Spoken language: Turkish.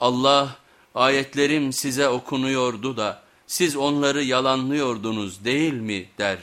Allah ayetlerim size okunuyordu da siz onları yalanlıyordunuz değil mi der.